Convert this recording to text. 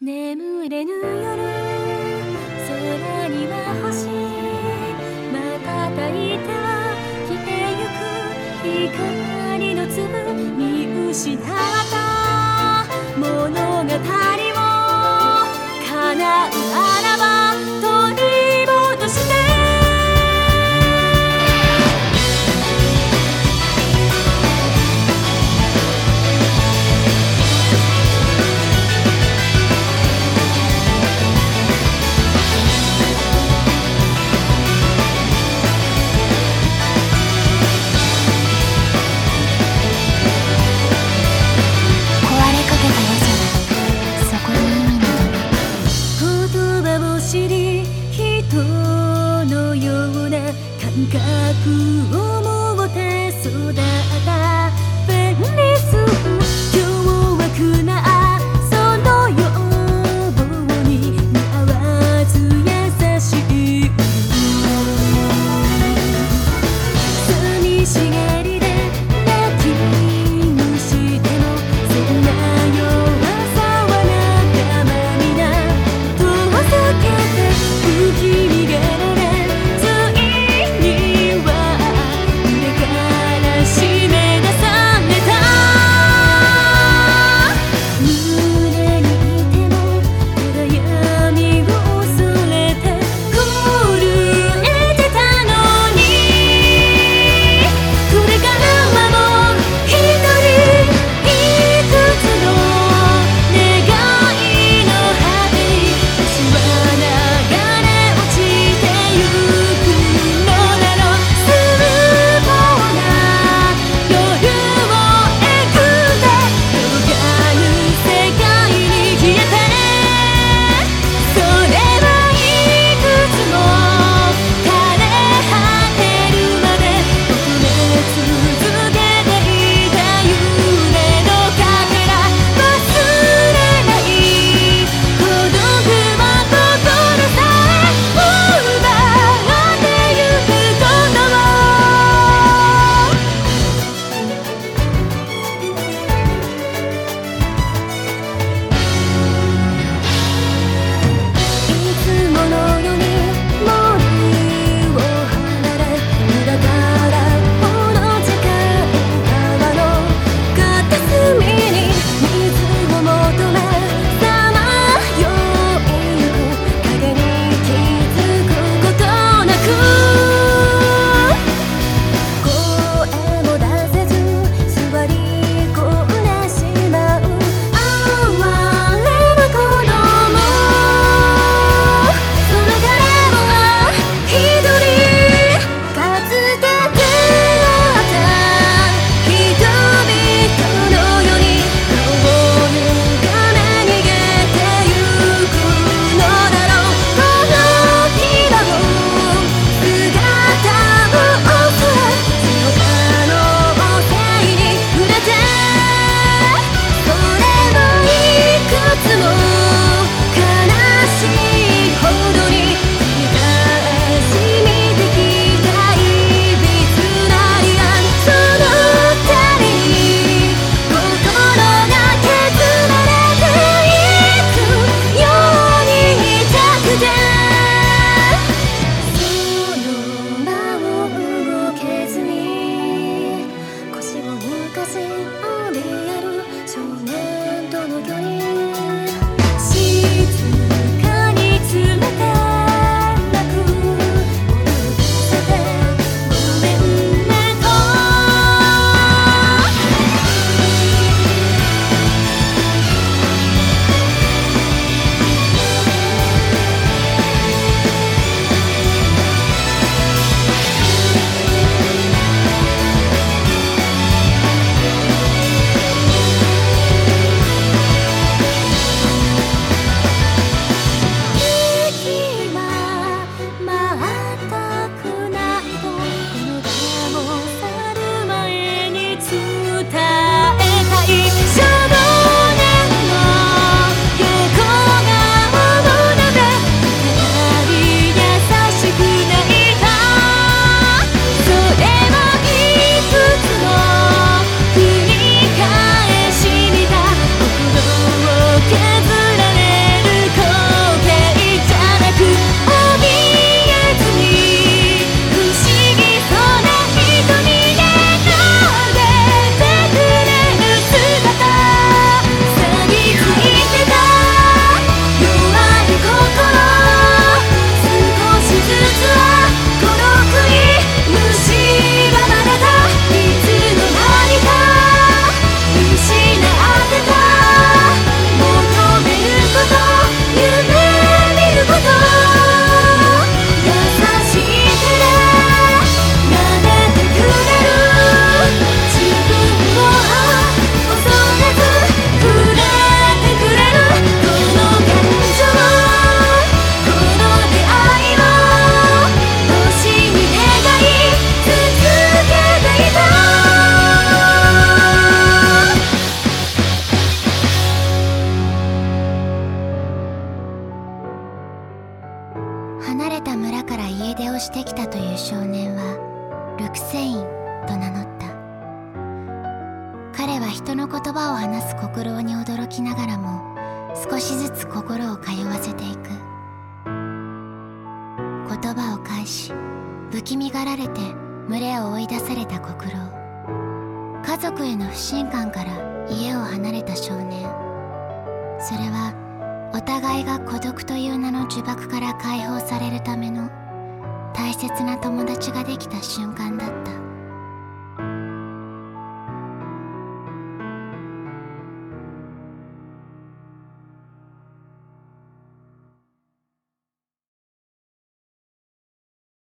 眠れぬ夜空には星瞬いては消えゆく光の粒見失った物語覚を持て育ったをしてきたという少年はルクセインと名乗った。彼は人の言葉を話す心に驚きながらも少しずつ心を通わせていく。言葉を返し不気味がられて群れを追い出された国老家族への不信感から家を離れた少年。それはお互いが孤独という名の呪縛から解放されるための大切な友達ができた瞬間だった。